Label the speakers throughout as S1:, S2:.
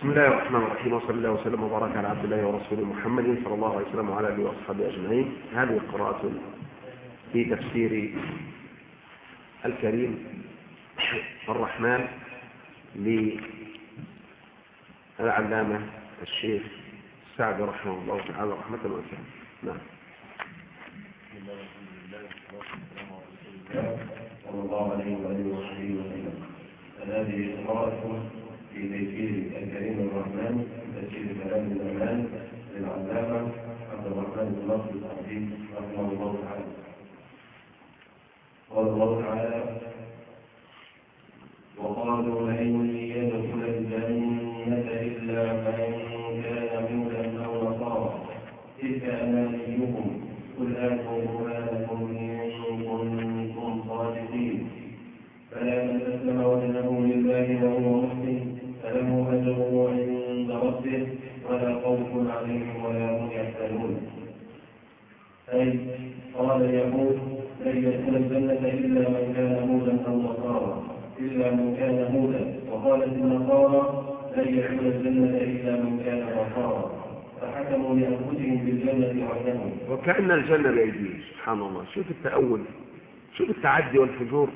S1: بسم الله الرحمن الرحيم وصلى الله وسلم وبارك على عبد الله ورسوله محمد صلى الله عليه وسلم وعلى آله وأصحابه أجمعين. هذه قراءة في تفسير الكريم الرحمن للعلامة الشيخ سعد رحمه الله تعالى رحمة واسعة. نعم.
S2: صلى الله عليه وآله وصحبه وسلم. فهذه قراءة في تيسير الكريم الرحمن تيسير كلام الأمان للعلامة عبد الرحمن بن ناصر السعدي رحمه الله تعالى. قال الله تعالى وقالوا لن يدخل عليهم ولا هم يحزنون أي قال اليهود لن يدخل الجنة إلا من كان هودا أو نصارى. إلا من كان هودا. وقالت النصارى لن يدخل الجنة إلا من كان نصارى. فحكموا لأنفسهم بالجنة وحدهم
S1: وكأن الجنة بأيديهم سبحان الله. شوف التأول. شوف التعدي والفجور.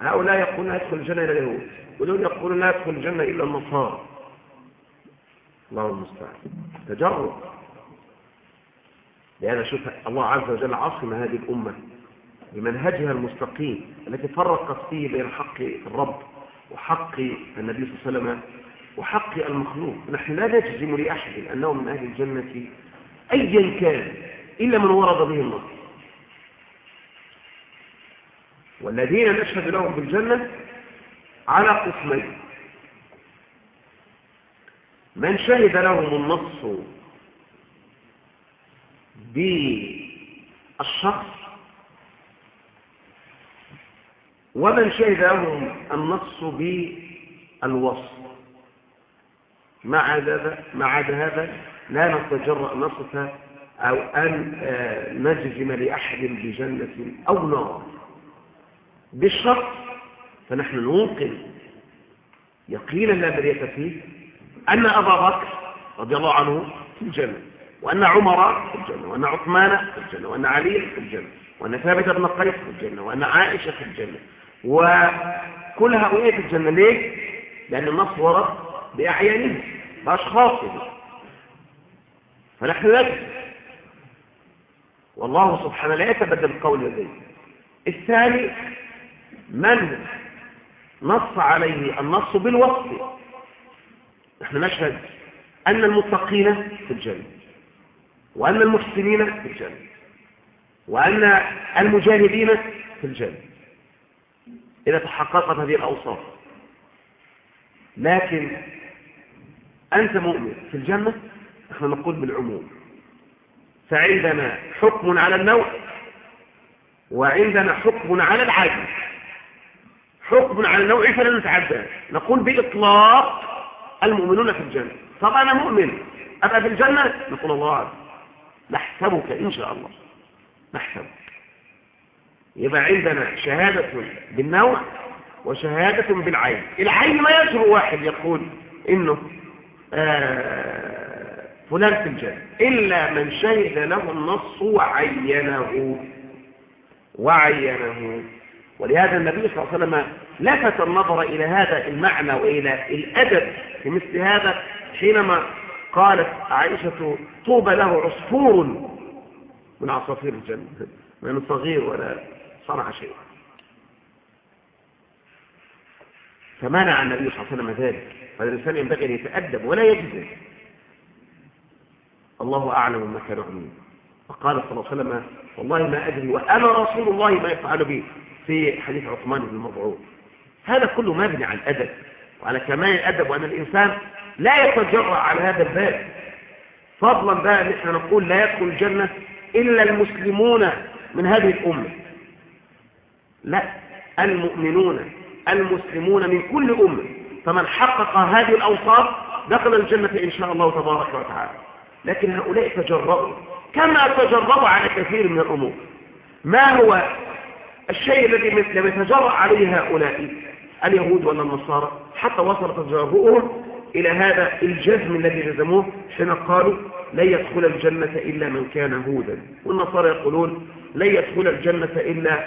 S1: هؤلاء يقولون لا يدخل الجنة إلا اليهود ودول يقولون لا يدخل الجنة إلا النصارى. الله المستعان. تجرب لهذا شوف الله عز وجل عصم هذه الأمة بمنهجها المستقيم التي فرقت فيه بين حق الرب وحق النبي صلى الله عليه وسلم وحق المخلوق. نحن لا نجزم لأحد أنه من أهل الجنة أيا كان إلا من ورد به النص. والذين نشهد لهم بالجنة على قسمين. من شهد لهم النص بالشخص ومن شهد لهم النص بالوصف. مع هذا؟ مع هذا؟ لا نتجرأ نصف أو أن نجزم لأحد بجنة أو نار. بالشرط فنحن نوقن. يقينا لا مرية فيه أن أبا بكر رضي الله عنه في الجنة وأن عمر في الجنة وأن عثمان في الجنة وأن علي في الجنة وأن ثابت بن قيس في الجنة وأن عائشة في الجنة. وكل هؤلاء في الجنة ليه؟ لأن النص ورد بأعيانهم بأشخاصهم. فنحن نجد والله سبحانه لا يتبدل القول لديه. الثاني من نص عليه النص بالوصف. نحن نشهد أن المتقين في الجنة وأن المحسنين في الجنة وأن المجاهدين في الجنة. إذا تحققت هذه الأوصاف لكن أنت مؤمن في الجنة نحن نقول بالعموم فعندنا حكم على النوع وعندنا حكم على العدل. حكم على النوع فلا نتعدى. نقول بإطلاق المؤمنون في الجنة. طب أنا مؤمن أبقى في الجنة؟ نقول الله عز نحسبك إن شاء الله. نحسبك. يبقى عندنا شهادة بالنوع وشهادة بالعين. العين ما يجرؤ واحد يقول إنه آه فلان في الجنة. إلا من شهد له النص وعينه. وعينه. ولهذا النبي صلى الله عليه وسلم لفت النظر إلى هذا المعنى وإلى الأدب في مثل هذا حينما قالت عائشة طوبى له عصفور من عصافير الجنة من صغير ولا صنع شيء فمنع النبي صلى الله عليه وسلم ذلك فالإنسان ينبغي أن يتأدب ولا يجزم. الله أعلم ما كانوا عمين فقال صلى الله عليه وسلم والله ما أدري وأنا رسول الله ما يفعل به في حديث عثمان بن مضعون هذا كله مبني على الأدب وعلى كمال الأدب وأن الإنسان لا يتجرأ على هذا الباب. فضلا بقى إن إحنا نقول لا يدخل الجنة إلا المسلمون من هذه الأمة. لا المؤمنون المسلمون من كل أمة. فمن حقق هذه الأوصاف دخل الجنة إن شاء الله تبارك وتعالى. لكن هؤلاء تجربوا كما تجربوا على كثير من الأمور. ما هو الشيء الذي لم يتجرأ عليه هؤلاء اليهود ولا النصارى حتى وصلت جوابهم إلى هذا الجزم الذي لزموه حين قالوا لن يدخل الجنة إلا من كان هودا. والنصارى يقولون لن يدخل الجنة إلا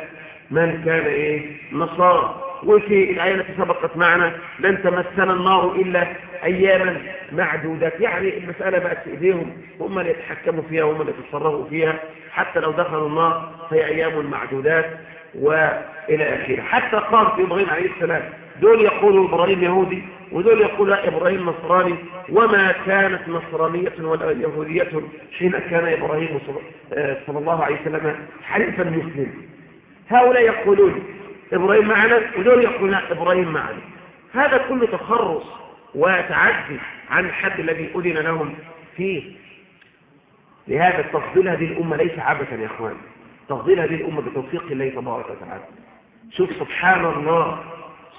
S1: من كان إيه؟ نصارى. وفي الآية التي سبقت معنا لن تمسنا النار إلا أياما معدودات. يعني المسألة بقت في إيديهم هم اللي يتحكموا فيها وهم اللي يتصرفوا فيها. حتى لو دخلوا النار فهي أيام معدودات. وإلى آخره. حتى قال في إبراهيم عليه السلام. دول يقولوا إبراهيم يهودي ودول يقولوا إبراهيم نصراني. وما كانت نصرانية ولا يهودية حين كان إبراهيم صلى الله عليه وسلم حليفا مسلم. هؤلاء يقولون إبراهيم معنا ودول يقولون إبراهيم معنا. هذا كله تخرص وتعدي عن الحد الذي أذن لهم فيه. لهذا تفضيل هذه الأمة ليس عبثا يا أخوان. تفضيل هذه الأمة بتوفيق الله تبارك وتعالى. شوف سبحان الله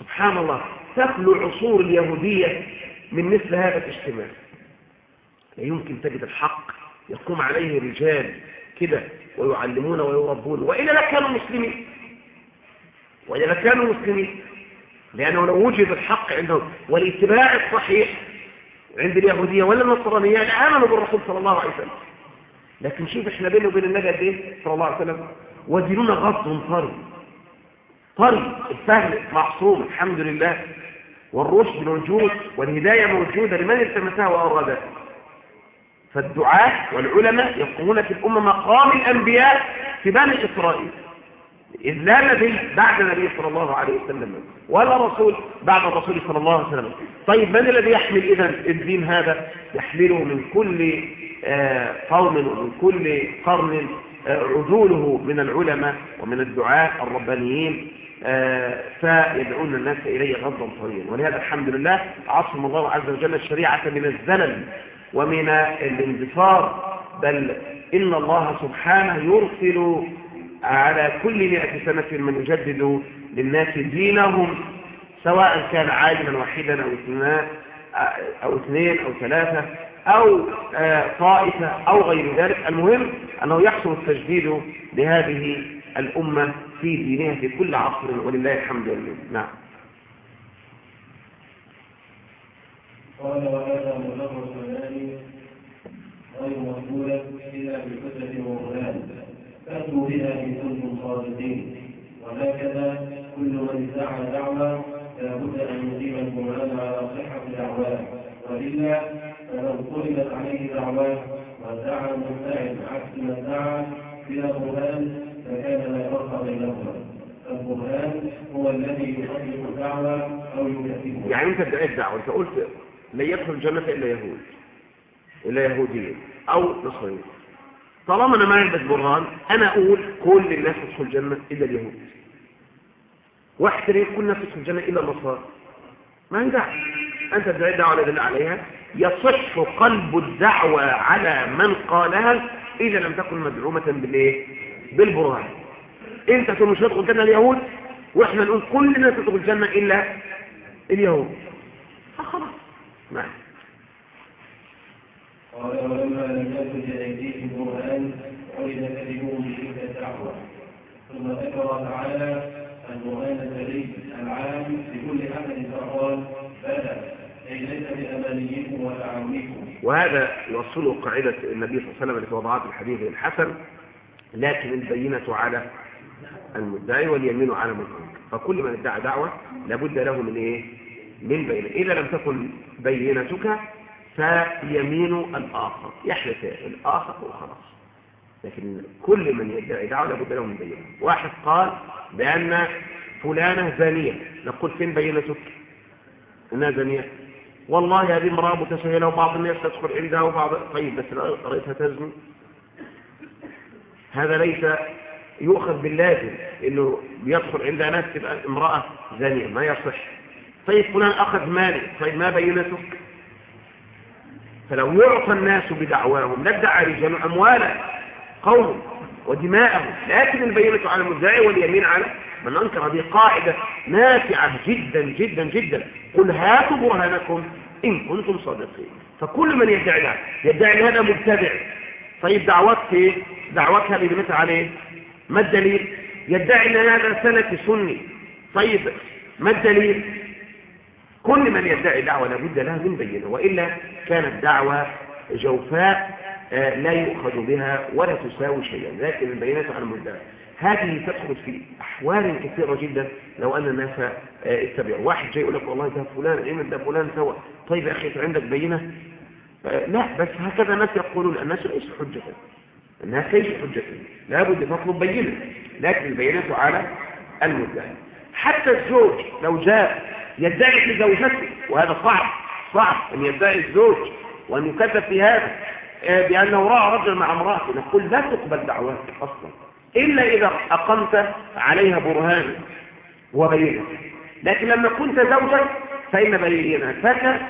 S1: سبحان الله تخلو عصور اليهودية من مثل هذا الاجتماع. لا يمكن تجد الحق يقوم عليه رجال كده ويعلمون ويربون. وإلا لا كانوا مسلمين. وإلا لا كانوا مسلمين. لأنه لو وجد الحق عندهم والاتباع الصحيح عند اليهودية ولا النصرانية لآمنوا بالرسول صلى الله عليه وسلم. لكن شوف إحنا بينه وبين النبي قد إيه؟ صلى الله عليه وسلم. وديننا غض طري. طري. الفهم معصوم الحمد لله. والرشد موجود والهداية موجودة لمن التمسها وأرادها فالدعاة والعلماء يقومون في الأمة مقام الأنبياء في بني إسرائيل. إذ لا نبي بعد النبي صلى الله عليه وسلم ولا رسول بعد الرسول صلى الله عليه وسلم. طيب من الذي يحمل إذا الدين هذا؟ يحمله من كل قوم ومن كل قرن آه، عدوله من العلماء ومن الدعاة الربانيين آه، فيدعون الناس إليه غضا طريا ولهذا الحمد لله عصم الله عز وجل الشريعة من الزلل ومن الاندثار بل إن الله سبحانه يرسل على كل مئة سنة من يجدد للناس دينهم سواء كان عالما واحدا أو اثنين أو ثلاثة. أو آه، طائفة أو غير ذلك. المهم أنه يحصل التجديد لهذه الأمة في دينها في كل عصر ولله الحمد لله نعم.
S2: قال وهذا مجرد كلام غير مقبولة إلا بحجة وبرهان فأتوا بها إن كنتم صادقين. وهكذا كل من ادعى دعوة لابد أن يقيم البرهان على صحة دعواه وإلا فلو طلبت عليه دعواه وادعى المدعي عكس ما ادعى بلا برهان فكان لا فرق بينهما. البرهان هو الذي يحقق الدعوة أو يكذبها
S1: يعني أنت ادعيت دعوة أنت قلت لا يدخل الجنة إلا يهود إلا يهوديين أو نصرين طالما أنا معي بس برهان أنا أقول كل الناس تدخل الجنة إلا اليهود. واحد تاني كل الناس تدخل الجنة إلا النصارى. ما ينفعش أنت ادعيت دعوة لا عليها؟ يصح قلب الدعوة على من قالها إذا لم تكن مدعومة بالإيه؟ بالبرهان. أنت تقول مش هتدخل الجنة اليهود وإحنا نقول كل الناس تدخل الجنة إلا اليهود. فخلاص نعم.
S2: قال ولما لم يكن لأيديهم برهان عرف كذبهم بتلك الدعوة. ثم ذكر تعالى البرهان الدليل العام لكل أحد فقال
S1: وهذا يوصله قاعدة النبي صلى الله عليه وسلم التي وضعها في الحديث الحسن لكن البينة على المدعي واليمين على المنكر. فكل من ادعى دعوة لابد له من إيه؟ من بينة. إذا لم تكن بينتك فيمين الآخر. يحلف الآخر وخلاص. لكن كل من يدعي دعوة لابد له من بينة. واحد قال بأن فلانة زانية. نقول فين بينتك؟ انها زانية. والله هذه امرأة متسهلة وبعض الناس تدخل عندها وبعض طيب بس رأيتها تزني هذا ليس يؤخذ باللازم إنه بيدخل عندها ناس تبقى امرأة زانية ما يصح. طيب فلان أخذ مالي طيب ما بينتك؟ فلو يعطى الناس بدعواهم لادعى رجال أموالا قوم ودماءهم لكن البينة على المدعي واليمين على من أنكر هذه قاعدة نافعة جدا جدا جدا. قل هاتوا برهانكم إن كنتم صادقين. فكل من يدعي هذا يدعي هذا مبتدع. طيب دعوتك إيه دعوتها بينتها عليه؟ ما الدليل؟ يدعي إن هذا سلفي سني. طيب ما الدليل؟ كل من يدعي دعوة لابد لها من بينة وإلا كانت دعوة جوفاء آه، لا يؤخذ بها ولا تساوي شيئا. لكن البينات على المدعي هذه تدخل في أحوال كثيرة جدا. لو أن الناس اتبعوا. واحد جاي يقول لك والله ده فلان إيه ده فلان سوى. طيب يا أخي عندك بينة؟ لا بس هكذا الناس يقولون. الناس ليس حجة. الناس ليس حجة. لابد تطلب بينة. لكن البينة على المدعي حتى الزوج لو جاء يدعي في زوجته وهذا صعب صعب أن يدعي الزوج وأن يكذب في هذا بأنه رأى رجل مع امرأته. نقول لا تقبل دعواتك أصلا. إلا إذا أقمت عليها برهانا وبينة. لكن لما كنت زوجا فإن بينتك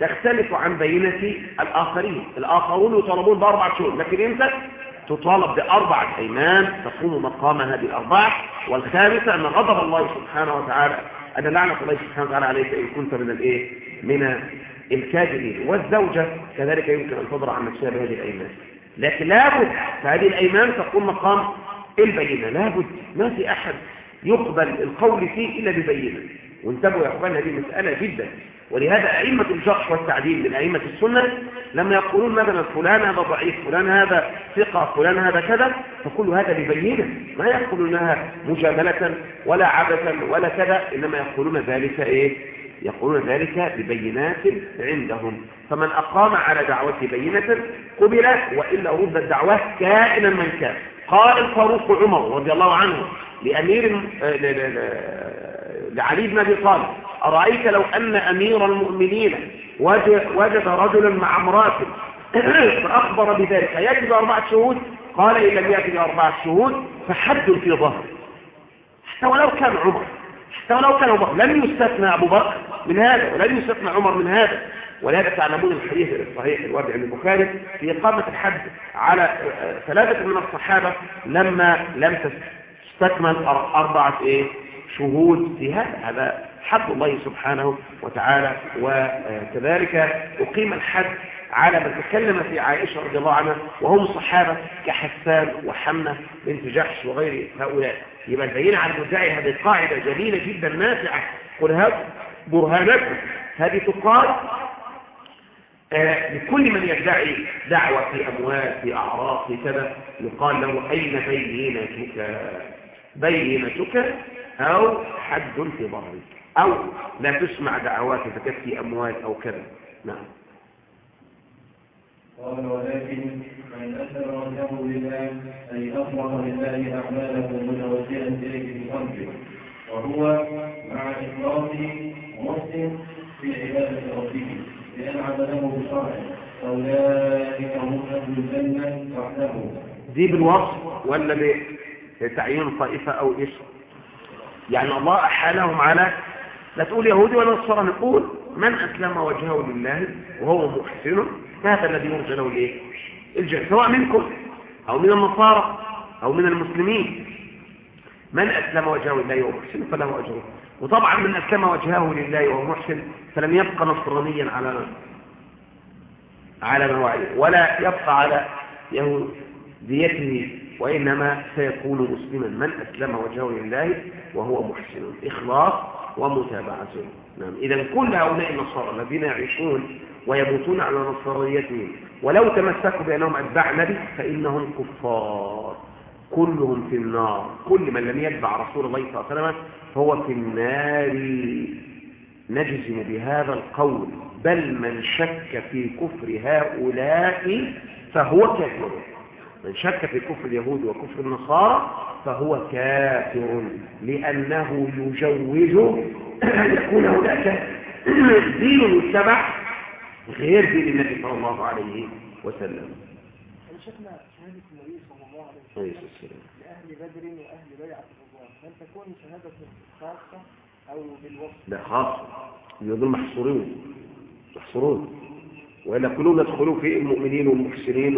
S1: تختلف عن بينة الآخرين. الآخرون يطالبون بأربعة شهور لكن أنت تطالب بأربعة أيمان تقوم مقام هذه الأربعة والخامسة أن غضب الله سبحانه وتعالى أن لعنة الله سبحانه وتعالى عليك إن كنت من الإيه؟ من الكاذبين. والزوجة كذلك يمكن أن تضرع عن نفسها بهذه الأيمان. لكن لابد فهذه الأيمان تقوم مقام البينة. لابد ما في أحد يقبل القول فيه إلا ببينة. وانتبهوا يا أخوان هذه مسألة جدا. ولهذا أئمة الجرح والتعديل من أئمة السنة لما يقولون مثلا فلان هذا ضعيف فلان هذا ثقة فلان هذا كذا. فكل هذا ببينة. ما يقولونها مجاملة ولا عبثا ولا كذا إنما يقولون ذلك إيه؟ يقولون ذلك ببينات عندهم. فمن أقام على دعوته بينة قبلت وإلا رد الدعوة كائنا من كان. قال الفاروق عمر رضي الله عنه لأمير لعلي بن أبي طالب أرأيت لو أن أمير المؤمنين وجد رجلا مع امرأة فأخبر بذلك. يجب أربعة شهود قال إن لم يجد أربعة شهود فحد في ظهر حتى ولو كان عمر حتى ولو كان عمر لم يستثنى أبو بكر من هذا ولم يستثنى عمر من هذا. ولهذا تعلمون الحديث الصحيح الوارد عند البخاري في إقامة الحد على ثلاثة من الصحابة لما لم تستكمل أربعة إيه؟ شهود في هذا. هذا حد الله سبحانه وتعالى. وكذلك أقيم الحد على من تكلم في عائشة رضي الله عنها وهم صحابة كحسان وحمنة بنت جحش وغير هؤلاء. يبقى البينة على المدعي هذه قاعدة جميلة جدا نافعة. قل هذا برهانكم. هذه تقال لكل من يدعي دعوة في أموال في أعراض في كذا يقال له أين بينتك؟ بينتك أو حد في ظهرك. أو لا تسمع دعوات فتكفي أموال أو كذا. نعم.
S2: قال ولكن من أسر وجهه لله أي أصلح لله أعماله متوجها إليه بقلبه وهو مع إخلاصه محسن في عبادة ربه لأن عبده بشرعه أولئك هم أهل الجنة وحده
S1: دي بالوصف ولا بتعيين طائفة أو اسم؟ يعني الله أحالهم على لا تقول يهودي ولا نصارى نقول من أسلم وجهه لله وهو محسن فهذا الذي يرجى له الايه الجنة سواء منكم أو من النصارى أو من المسلمين. من أسلم وجهه لله وهو محسن فله أجره. وطبعا من أسلم وجهه لله وهو محسن فلم يبقى نصرانيا على على مواعيه ولا يبقى على يهوديته وإنما سيكون مسلما من أسلم وجهه لله وهو محسن. إخلاص ومتابعة. نعم. إذا كل هؤلاء النصارى الذين يعيشون ويموتون على نصرانيتهم ولو تمسكوا بأنهم أتباع نبي فإنهم كفار. كلهم في النار. كل من لم يتبع رسول الله صلى الله عليه وسلم فهو في النار. نجزم بهذا القول. بل من شك في كفر هؤلاء فهو كافر. من شك في كفر اليهود وكفر النصارى فهو كافر لأنه يجوز أن يكون هناك دين يتبع غير دين النبي صلى الله عليه وسلم.
S3: شفنا شهادة النبي صلى الله عليه وسلم لأهل بدر وأهل بيعة الرضوان هل تكون شهادة خاصة أو بالوصف؟
S1: لا خاصة. دول محصورون محصورون. وإلا كلهم يدخلوا في المؤمنين والمحسنين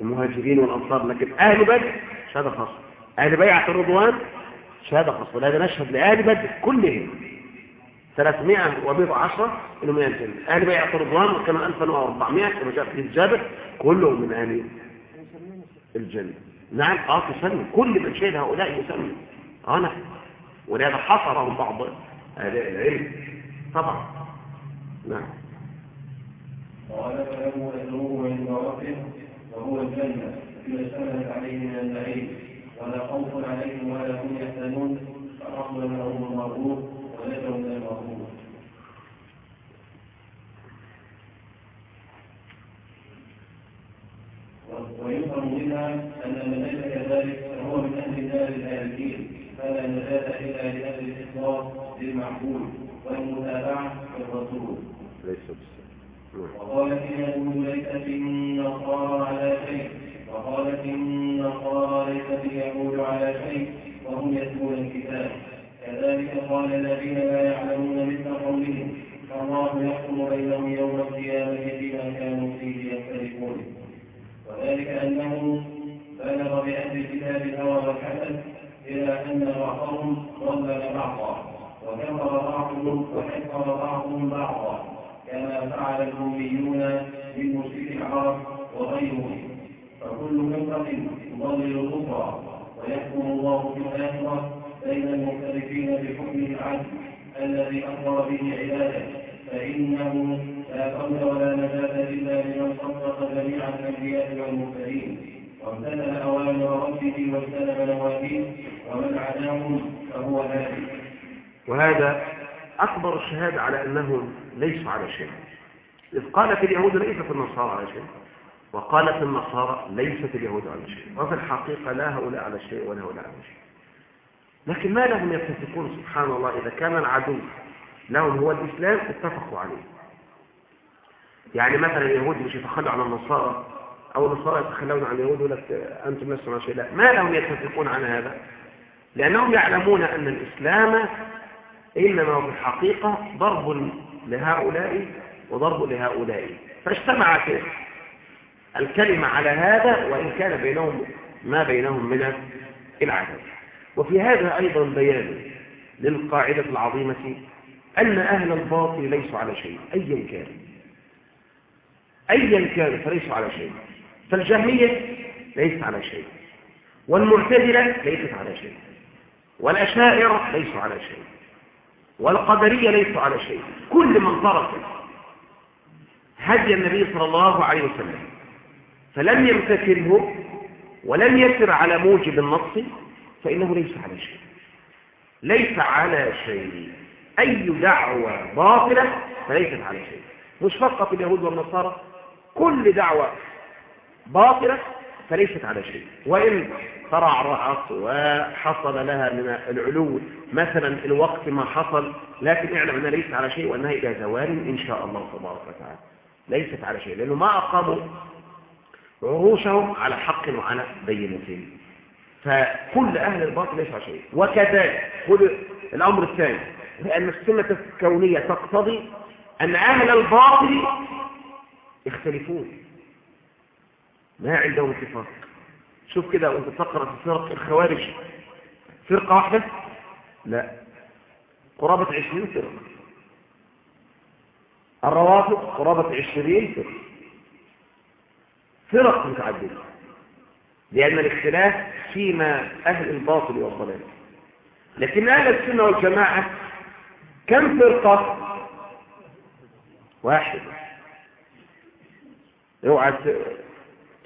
S1: والمهاجرين والأنصار لكن أهل بدر شهادة خاصة. أهل بيعة الرضوان شهادة خاصة. ولهذا نشهد لأهل بدر كلهم. 300 وبضع عشرة إنهم الجنة أهل بيعة الرضوان وكانوا 1400 كما جاء في الجابر كلهم من أهل الجنة. نعم آه تسمي كل من شهد هؤلاء يسمي آه نعم ولهذا حصرهم بعض أهل العلم. طبعا. نعم.
S2: قال فله أجره عند ربه وهو الجنة بما اشتملت عليه من النعيم ولا خوف عليهم ولا هم يحزنون. فحصل لهم المغرور ونجوا من المغرور ويفهم منها أن من ليس كذلك فهو من أهل النار الهالكين فلا نجاة إلا لأهل الإخلاص للمعقول والمتابعة للرسول
S1: ليس بالسلام
S2: وقالت اليهود ليست النصارى على شيء. وقالت النصارى ليست اليهود على شيء. وهم يتلون الكتاب. كذلك قال الذين لا يعلمون مثل قولهم. فالله يحكم بينهم يوم القيامة فيما كانوا فيه يختلفون. وذلك أنه بلغ بأهل الكتاب الهوى والحسد إلى أن بعضهم ضلل بعضا. وكفر بعضهم وحفر بعضهم بعضا. كما فعل الأميون من مشرك العرب وغيرهم. فكل فرقة تضلل الأخرى ويحكم الله في الآخرة بين المختلفين بحكمه العدل الذي أمر به عباده. فإنه لا قول ولا نجاة إلا لمن صدق جميع الأنبياء والمرسلين. وامتثل أوامر ربه واجتنب نواهيه ومن عداهم فهو هادي.
S1: وهذا أكبر الشهادة على أنهم ليسوا على شيء. إذ قالت اليهود ليست النصارى على شيء. وقالت النصارى ليست اليهود على شيء. وفي الحقيقة لا هؤلاء على شيء ولا هؤلاء على شيء. لكن ما لهم يتفقون سبحان الله إذا كان العدو لهم هو الإسلام اتفقوا عليه. يعني مثلا اليهود مش يتخلوا عن النصارى أو النصارى يتخلون عن اليهود لك أنتم لستم على شيء. لا ما لهم يتفقون عن هذا. لأنهم يعلمون أن الإسلام إنما هو في الحقيقة ضرب لهؤلاء وضرب لهؤلاء. فاجتمعت الكلمة على هذا وإن كان بينهم ما بينهم من العدد وفي هذا أيضا بيان للقاعدة العظيمة أن أهل الباطل ليسوا على شيء أيا كان. أيا كان فليسوا على شيء. فالجهمية ليست على شيء. والمعتزلة ليست على شيء. والأشاعرة ليسوا على شيء. والقدرية ليسوا على شيء. كل من ترك هدي النبي صلى الله عليه وسلم فلم يمتثله ولم يسر على موجب النص فإنه ليس على شيء. ليس على شيء. أي دعوة باطلة فليست على شيء. مش فقط اليهود والنصارى كل دعوة باطلة فليست على شيء. وإن ترعرعت وحصل لها من العلو مثلا الوقت ما حصل لكن اعلم أنها ليست على شيء وأنها إلى زوال إن شاء الله تبارك وتعالى. ليست على شيء لأنه ما أقاموا عروشهم على حق وعلى بينة. فكل أهل الباطل ليس على شيء. وكذلك كل الأمر الثاني لأن السنة الكونية تقتضي أن أهل الباطل يختلفون. ما عندهم اتفاق شوف كده وانت تقرأ في فرق الخوارج. فرقة واحدة؟ لا. قرابة عشرين فرقة. الروافض قرابة عشرين فرقة. فرق متعددة. لأن الاختلاف فيما أهل الباطل والضلال. لكن أهل السنة والجماعة كم فرقة؟ واحد. اوعى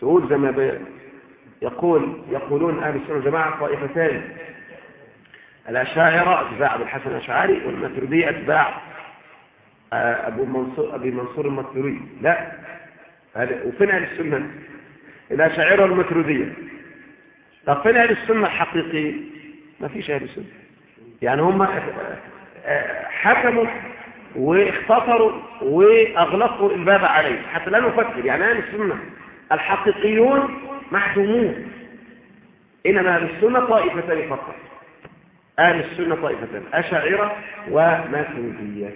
S1: تقول زي ما يقول يقولون أهل السنة والجماعة طائفتان. الأشاعرة أتباع أبو الحسن الأشعري والماتريدية أتباع أبو منصور أبي منصور الماتريدي لا. وفين أهل السنة؟ الأشاعرة والماتريدية طب فين أهل السنة الحقيقيين ما فيش أهل السنة. يعني هم حكموا واختصروا واغلقوا الباب عليه. حتى لا نفكر يعني أهل السنة الحقيقيون محتومون إنما أهل السنة طائفتان فقط. أهل السنة طائفتان أشاعرة وماتريديه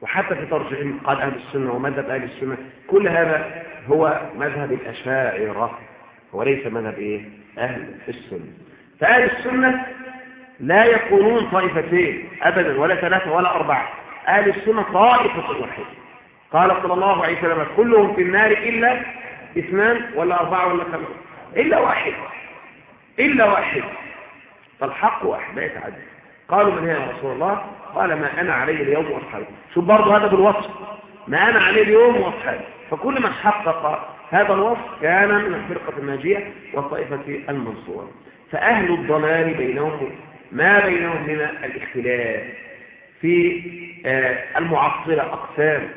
S1: وحتى في ترجيحهم قال أهل السنة ومذهب أهل السنة. كل هذا هو مذهب الأشاعرة. وليس مذهب إيه؟ أهل السنة. فأهل السنة لا يكونون طائفتين ابدا ولا ثلاثة ولا أربعة. أهل السنة طائفة واحدة. قال صلى الله عليه وسلم كلهم في النار إلا اثنان ولا أربعة ولا خمسه إلا واحد. إلا واحد. فالحق واحد. لا يتعدد قالوا من هي يا رسول الله؟ قال ما أنا عليه اليوم وأصحابي. شوف برضه هذا بالوصف. ما أنا عليه اليوم وأصحابي. فكل من حقق هذا الوصف كان من الفرقة الناجية والطائفة المنصورة. فأهل الضلال بينهم ما بينهم من الاختلاف. في آه، المعطلة أقسام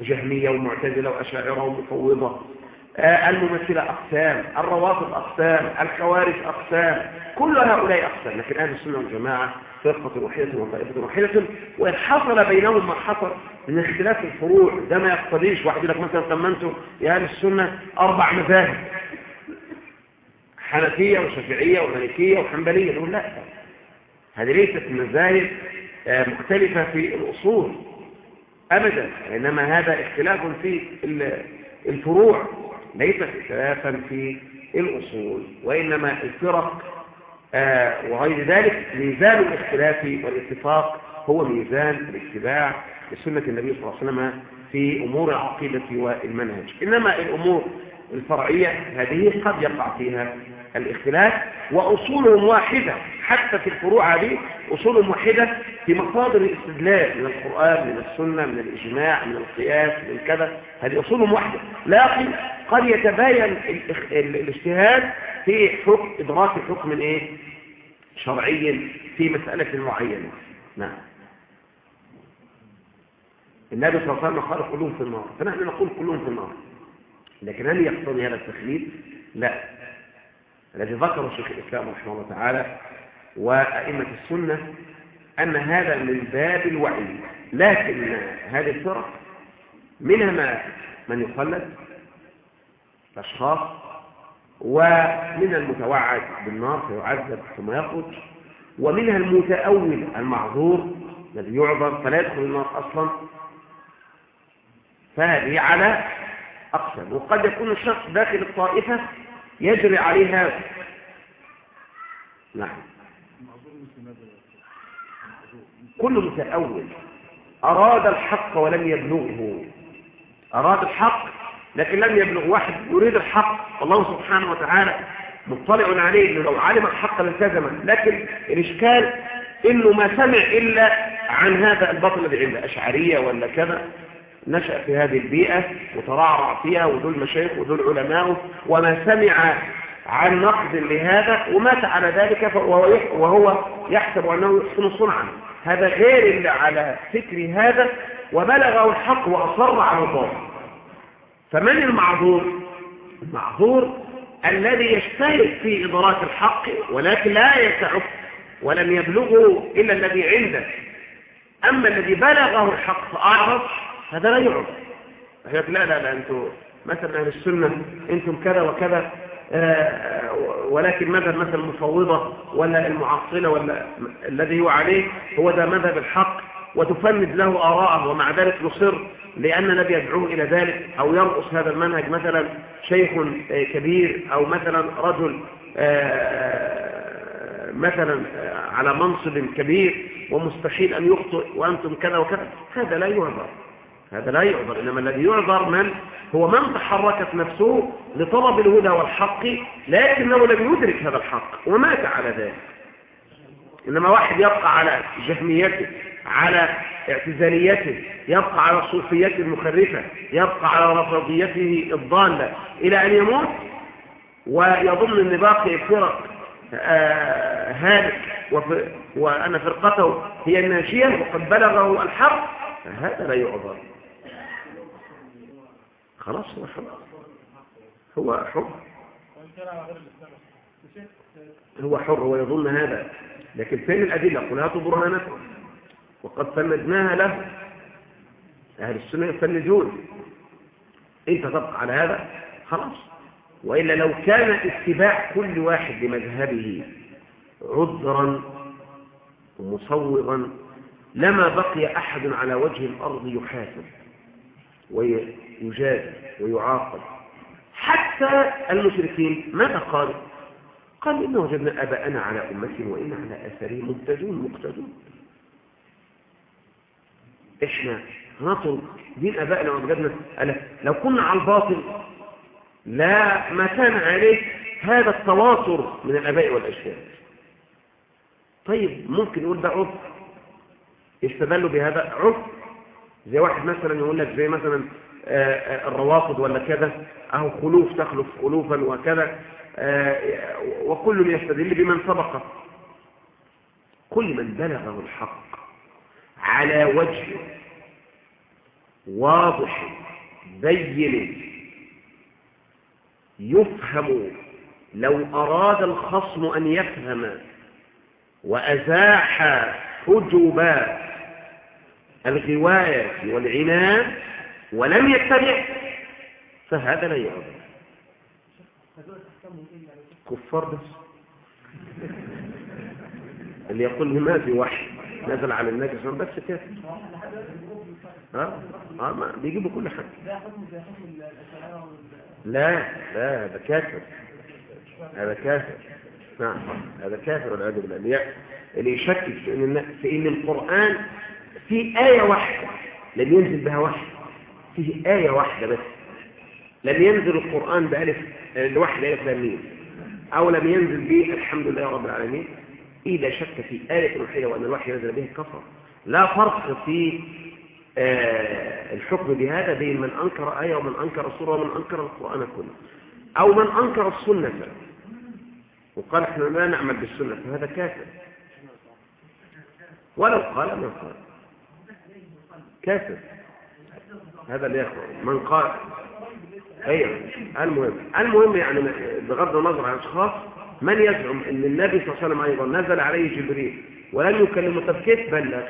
S1: جهمية ومعتزلة وأشاعرة ومفوضة. الممثلة أقسام الروافض أقسام الخوارج أقسام كل هؤلاء أقسام. لكن أهل السنة والجماعة فرقة واحدة وطائفة واحدة وإن حصل بينهم ما حصل من اختلاف الفروع. ده ما يقتضيش واحد لك مثلا أنتم يا أهل السنة أربع مذاهب حنفية وشافعية ومالكية وحنبلية. نقول لا هذه ليست مذاهب آه، مختلفة في الأصول أبدا إنما هذا اختلاف في الفروع. ليس اختلافا في الأصول وإنما الفرق آه، وغير ذلك ميزان الاختلاف والاتفاق هو ميزان الاتباع لسنة النبي صلى الله عليه وسلم في أمور العقيدة والمنهج. إنما الأمور الفرعية هذه قد يقع فيها الاختلاف وأصولهم واحدة حتى في الفروع هذه أصولهم واحدة في مصادر الاستدلال من القرآن من السنة من الإجماع من القياس من كذا هذه أصولهم واحدة. لكن قد يتباين الاجتهاد في حكم إدراك حكم إيه؟ شرعي في مسألة معينة. نعم. النبي صلى الله عليه وسلم قال كلهم في النار. فنحن نقول كلهم في النار. لكن هل يقتضي هذا التخليد؟ لا. الذي ذكره شيخ الإسلام رحمه الله تعالى وأئمة السنة أن هذا من باب الوعي. لكن هذه الفرق منها ما من يخلد أشخاص ومن المتوعد بالنار فيعذب ثم يخرج ومنها المتأول المعذور الذي يعذر فلا يدخل النار أصلا. فهذه على أقسم وقد يكون الشخص داخل الطائفة يجري عليه هذا نعم. كل متأول أراد الحق ولم يبلغه. أراد الحق لكن لم يبلغ واحد يريد الحق والله سبحانه وتعالى مطلع عليه إنه لو علم الحق لالتزمه لكن الإشكال إنه ما سمع إلا عن هذا البطل الذي عنده أشعرية ولا كذا. نشأ في هذه البيئة وترعرع فيها ودول مشايخ ودول علماء وما سمع عن نقد لهذا ومات على ذلك وهو يحسب أنه يحسن صنعا. هذا غير اللي على فكر هذا وبلغه الحق وأصر على الباطل. فمن المعذور؟ المعذور الذي يجتهد في إدراك الحق ولكن لا يسعه ولم يبلغه إلا الذي عنده. أما الذي بلغه الحق فأعرض هذا لا يعرف لا لا لا أنتم مثلا أهل السنة أنتم كذا وكذا آه، ولكن مذهب مثلا المفوضة ولا المعطلة ولا الذي هو عليه؟ هو ده مذهب الحق. وتفند له آراءه ومع ذلك يصر لأن النبي يدعوه إلى ذلك أو يرقص هذا المنهج مثلا شيخ آه، كبير أو مثلا رجل آه، مثلا على منصب كبير ومستحيل أن يخطئ وأنتم كذا وكذا هذا لا يعذر هذا لا يعذر إنما الذي يعذر من؟ هو من تحركت نفسه لطلب الهدى والحق لكنه لم يدرك هذا الحق ومات على ذلك. إنما واحد يبقى على جهميته. على اعتزاليته يبقى على صوفيته المخرفة يبقى على رفضيته الضالة. إلى أن يموت ويظن أن باقي الفرق آه، هالك وأن فرقته هي الناشية وقد بلغه الحق فهذا لا يعذر. خلاص هو حر. هو حر. هو حر هو يظن هذا. لكن فين الأدلة؟ قل هاتوا برهانكم. وقد فندناها له. أهل السنة يفندون. إنت تبقى على هذا؟ خلاص. وإلا لو كان اتباع كل واحد لمذهبه عذرا ومصوغا لما بقي أحد على وجه الأرض يحاسب ويجازى ويعاقب. حتى المشركين ماذا قالوا؟ قال إن وجدنا أباءنا على أمة وإن على أثرهم مهتدون مقتدون. إحنا نطلب دين أبائنا وأجدادنا لو كنا على الباطل لا ما كان عليه هذا التواتر من الأباء والأجداد. طيب ممكن نقول ده عرف. يستدلوا بهذا عرف؟ زي واحد مثلا يقول لك زي مثلا آه، آه، الروافض ولا كذا. أهو خلوف تخلف خلوفا وكذا آه، وكل يستدل بمن سبقه كل من بلغه الحق. على وجه واضح بين يفهم لو أراد الخصم أن يفهم وأزاح حجب الغواية والعناد ولم يتبع فهذا لا يعذر كفار بس. اللي يقول ما في وحي. نزل على النبي صلى الله عليه وسلم بس كده. ها؟ آه بيجيبوا كل حاجة. لا لا هذا كافر. هذا كافر. نعم هذا كافر والعياذ بالله. اللي- اللي يشكك في إن في إن القرآن في آية واحدة لم ينزل بها وحي فيه آية واحدة بس. لم ينزل القرآن بالف الوحي الف لام أو لم ينزل به الحمد لله رب العالمين. اذا شك في آية وحيده وأن الوحي نزل به كفر لا فرق في آه، الحكم بهذا بين من أنكر آية ومن أنكر سورة ومن أنكر القرآن كله. أو من أنكر السنة. وقال إحنا لا نعمل بالسنة فهذا كافر. ولو قال ما قال. كافر. هذا اللي يخبر. من قال. أيوه. المهم. المهم يعني بغض النظر عن الأشخاص من يزعم إن النبي صلى الله عليه وسلم أيضا نزل عليه جبريل ولم يكلمه طب كيف بلغ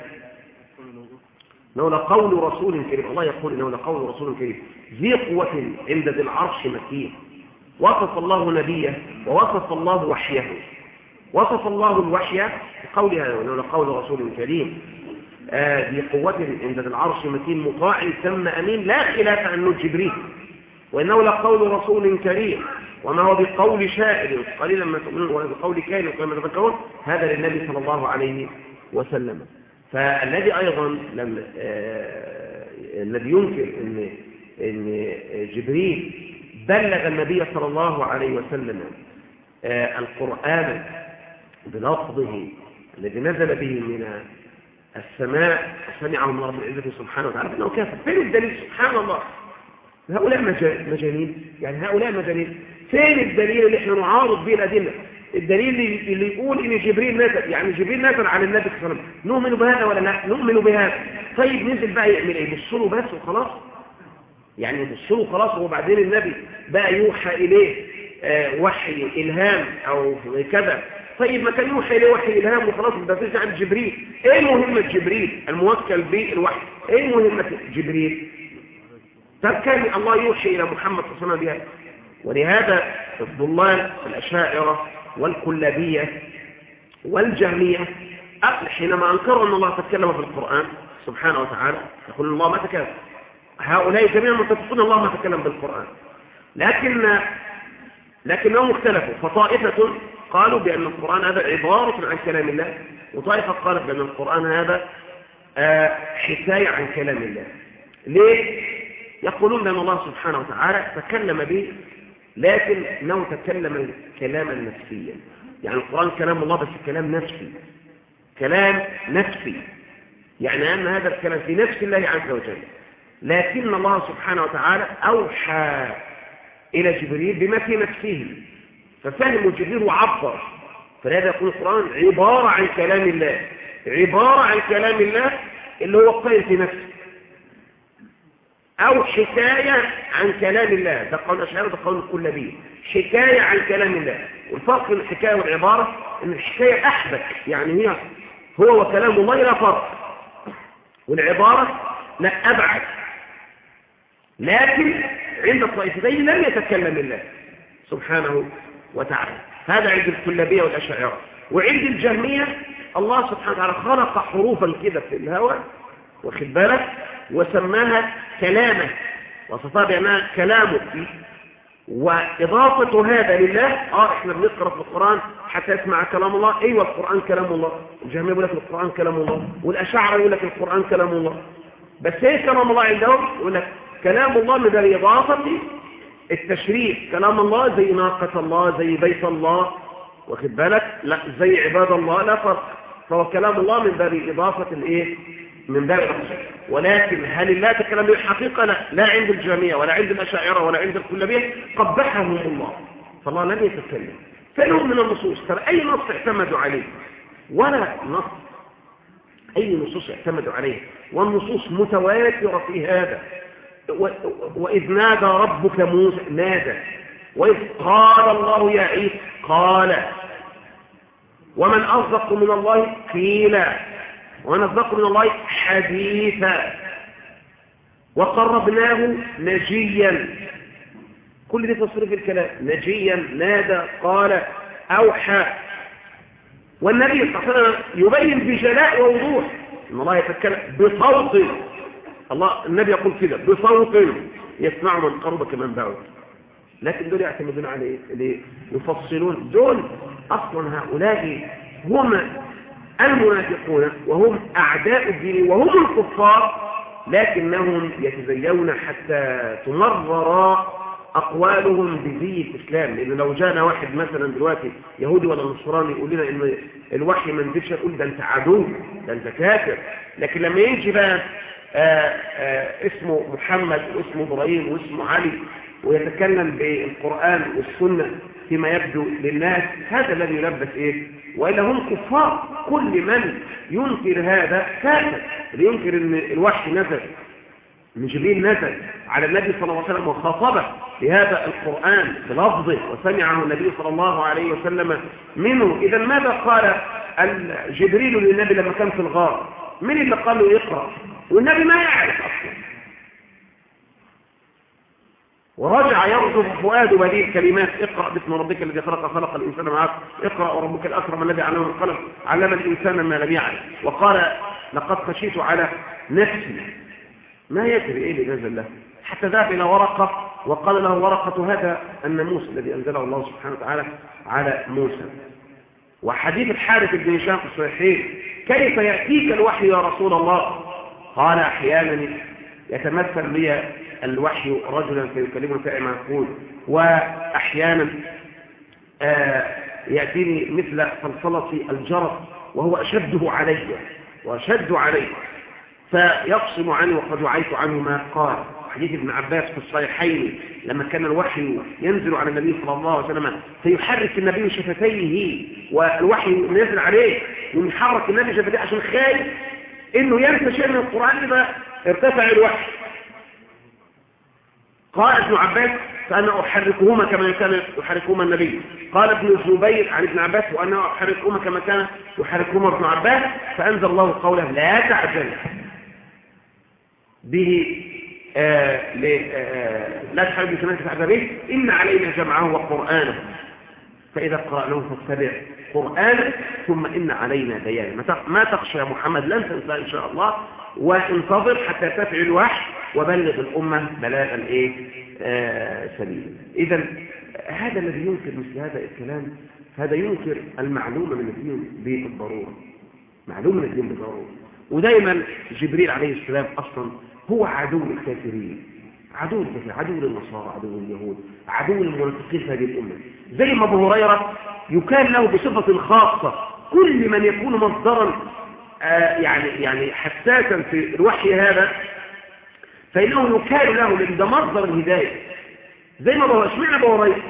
S1: انه لقول رسول كريم الله يقول إنه لقول رسول كريم. ذي قوة عند ذي العرش مكين. وصف الله نبيه ووصف الله وحيه. وصف الله الوحي بقولها انه لقول رسول كريم. آه، ذي قوة عند ذي العرش مكين. مطاع ثم أمين لا خلاف انه جبريل. وإنه لقول رسول كريم. وما هو بقول شاعر قليلا ما تؤمنون ولا بقول كائن قليلا ما تذكرون هذا للنبي صلى الله عليه وسلم. فالذي أيضا لم آه، الذي ينكر إن إن جبريل بلغ النبي صلى الله عليه وسلم آه، القرآن بلفظه الذي نزل به من السماء سمعه من رب العزه سبحانه وتعالى فإنه كافر. فين الدليل؟ سبحان الله. هؤلاء مجا- مجانين؟ يعني هؤلاء مجانين؟ فين الدليل اللي إحنا نعارض به الأدلة؟ الدليل اللي يقول إن جبريل نزل يعني جبريل نزل على النبي صلى الله عليه وسلم. نؤمن بهذا ولا لا؟ نؤمن بهذا. طيب نزل بقى يعمل إيه؟ يبص له بس وخلاص؟ يعني يبص له خلاص وبعدين النبي بقى يوحى إليه آه، وحي إلهام أو كذا. طيب ما كان يوحى إليه وحي إلهام وخلاص ده فيش عن جبريل. إيه مهمه جبريل؟ الموكل بالوحي إيه مهمه جبريل؟ طب كان الله يوحي إلى محمد صلى الله عليه وسلم ولهذا الضلال الأشاعرة والكلابية والجهمية حينما أنكروا أن الله تكلم في القرآن سبحانه وتعالى يقول الله ما تكلم. هؤلاء جميعا متفقون الله ما تكلم بالقرآن. لكن لكنهم اختلفوا فطائفة قالوا بأن القرآن هذا عبارة عن كلام الله وطائفة قالت بأن القرآن هذا آه، حكاية عن كلام الله. ليه؟ يقولون بأن الله سبحانه وتعالى تكلم به لكن انه تكلم كلاما نفسيا يعني القرآن كلام الله بس كلام نفسي كلام نفسي يعني أن هذا الكلام في نفس الله عز وجل. لكن الله سبحانه وتعالى أوحى إلى جبريل بما في نفسه. ففهم جبريل وعبر. فلهذا يقول القرآن عبارة عن كلام الله عبارة عن كلام الله اللي هو قيل في نفسه. أو حكاية عن كلام الله ده قول الأشعار ده قول الكلابية حكاية عن كلام الله. والفرق بين الحكاية والعبارة إن الحكاية أحبك يعني هي هو وكلام الله لا فرق. والعبارة لا أبعد. لكن عند الطائفتين لم يتكلم الله سبحانه وتعالى. هذا عند الكلابية والأشاعرة وعند الجهمية الله سبحانه وتعالى خلق حروفا كده في الهواء واخد بالك؟ وسماها كلامه وصفها بأنها كلامه. وإضافة هذا لله آه إحنا بنقرأ في القرآن حتى يسمع كلام الله. أيوة القرآن كلام الله. الجهمية يقول لك القرآن كلام الله. والأشاعرة يقول لك القرآن كلام الله. بس إيه كلام الله عندهم؟ يقول لك كلام الله من الإضافة التشريف. كلام الله زي ناقة الله زي بيت الله. واخد بالك؟ لا زي عباد الله لا فرق. فهو كلام الله من باب إضافة الإيه؟ من باب الرسول. ولكن هل الله تكلم به لا. لا عند الجميع ولا عند الأشاعرة ولا عند الكلابية قبحهم الله. فالله لم يتكلم. فلهم من النصوص. ترى أي نص اعتمدوا عليه؟ ولا نص. أي نصوص اعتمدوا عليه؟ والنصوص متواترة في هذا. وإذ نادى ربك موسى نادى. وإذ قال الله يا عيسى قال ومن أصدق من الله قيلا. ومن أصدق من الله حديثا وقربناه نجيا. كل دي تصريف الكلام. نجيا نادى قال؟ أوحى. والنبي صلى الله عليه وسلم يبين بجلاء ووضوح. إن الله يتكلم بصوت. الله النبي يقول كده بصوت. يسمع من قربك من بعد. لكن دول يعتمدون على إيه؟ يفصلون دول أصلا هؤلاء هم المنافقون وهم أعداء الدين وهم الكفار لكنهم يتزيون حتى تمرر أقوالهم بزي الإسلام. لأن لو جانا واحد مثلا دلوقتي يهودي ولا نصراني يقول لنا إن الوحي ما نزلش يقول ده أنت عدو ده أنت كافر. لكن لما يجي بقى آآ آآ اسمه محمد واسمه إبراهيم واسمه علي ويتكلم بالقرآن والسنة فيما يبدو للناس هذا الذي يلبس إيه؟ وإلا هم كفار. كل من ينكر هذا كافر. اللي ينكر إن الوحي نزل من جبريل نزل على النبي صلى الله عليه وسلم وخاطبه بهذا القرآن بلفظه وسمعه النبي صلى الله عليه وسلم منه. إذا ماذا قال جبريل للنبي لما كان في الغار؟ من اللي قال له يقرأ؟ والنبي ما يعرف أصلا. ورجع يرجف فؤاده هذه الكلمات اقرأ باسم ربك الذي خلق خلق الإنسان معك. اقرأ وربك الأكرم الذي علمه القلم. علم الإنسان ما لم يعلم. وقال لقد خشيت على نفسي ما يدري إيه اللي نزل له حتى ذهب إلى ورقة وقال له ورقة هذا الناموس الذي أنزله الله سبحانه وتعالى على موسى. وحديث الحارث بن هشام في الصحيحين كيف يأتيك الوحي يا رسول الله؟ قال أحيانا يتمثل لي الوحي رجلا فيكلمني فيما يقول وأحيانا آه يأتيني مثل صلصلة الجرس وهو أشده علي وأشد علي فيقسم عنه وقد وعيت عنه ما قال. حديث ابن عباس في الصحيحين لما كان الوحي ينزل على النبي صلى الله عليه وسلم فيحرك النبي شفتيه والوحي نزل عليه ويحرك النبي شفتيه عشان خايف إنه ينسى شيء من القرآن اذا ارتفع الوحي. قال ابن عباس فأنا أحركهما كما كان يحركهما النبي. قال ابن الزبير عن ابن عباس وأنا أحركهما كما كان يحركهما ابن عباس فأنزل الله قوله لا تعجل. به آه آه لا تحرك بسمانك تعجل به. إن علينا جمعه وقرآنه. فإذا قرأناه فاتبع قرآنه ثم إن علينا بيانه. ما تخشى يا محمد لن تنسى إن شاء الله. وانتظر حتى تفعل الوحي. وبلغ الأمة بلاغا إيه؟ آه إذا هذا الذي ينكر مثل هذا الكلام هذا ينكر المعلومة من الدين بالضرورة. معلومة من الدين بالضرورة. ودايما جبريل عليه السلام أصلا هو عدو الكافرين. عدو الكافرين عدو للنصارى عدو لليهود عدو للمنافقين في هذه الأمة. زي ما أبو هريرة يكان له بصفة خاصة كل من يكون مصدرا آه يعني يعني حساسا في الوحي هذا فإنه يكال له لأن ده مصدر الهداية. زي ما بقى اشمعنى أبو هريرة.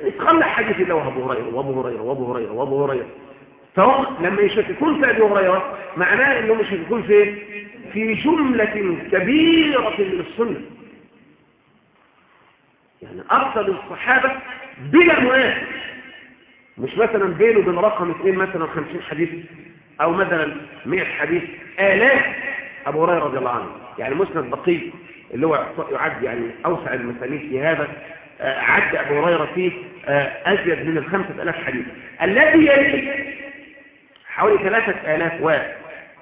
S1: يتخلى حديث الله أبو هريرة وأبو هريرة وأبو هريرة وأبو هريرة. فهم لما يشككون في أبي هريرة معناه أنهم يشككون في في جملة كبيرة من السنة. يعني أكثر الصحابة بلا منافس مش مثلا بينه وبين رقم اثنين مثلا 50 حديث أو مثلا 100 حديث. آلاف أبو هريرة رضي الله عنه. يعني مسند بقي اللي هو يعد يعني أوسع المسانيد في هذا. عد أبو هريرة فيه أزيد من الخمسة ألاف حديث. الذي يليه حوالي ثلاثة آلاف واحد.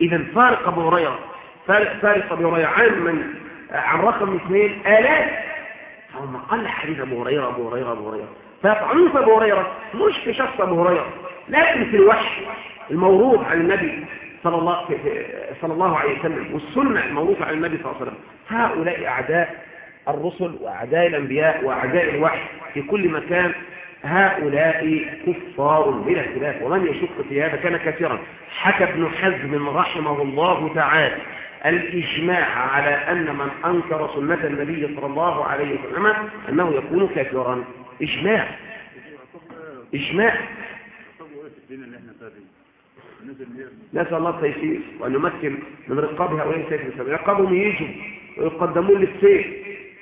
S1: إذا فارق أبو هريرة فارق أبو هريرة عن من؟ عن رقم اثنين آلاف. فهم قل حديث أبو هريرة أبو هريرة أبو هريرة. في أبو هريرة مش في شخص أبو هريرة لكن في الوحي الموروث عن النبي. صلى الله, صلى الله عليه وسلم والسنة الموروثة عن النبي صلى الله عليه وسلم. هؤلاء أعداء الرسل وأعداء الأنبياء وأعداء الوحي في كل مكان هؤلاء كفار بلا خلاف ومن يشك في هذا كان كثيرا. حكى ابن حزم رحمه الله تعالى الإجماع على أن من أنكر سنة النبي صلى الله عليه وسلم أنه يكون كافرا. إجماع. إجماع. نسأل الله التيسير وأن يمكن من رقاب هؤلاء سيف السبيل رقابهم يجوا ويقدمون للسيف.